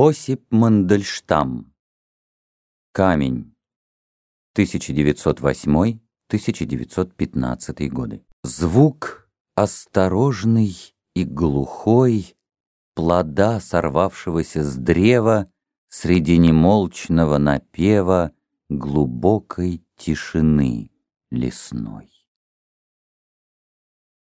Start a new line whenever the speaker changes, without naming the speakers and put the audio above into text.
Осип Мандельштам. Камень. 1908-1915 годы. Звук осторожный и глухой плода, сорвавшегося с древа среди немолчного напева глубокой тишины лесной.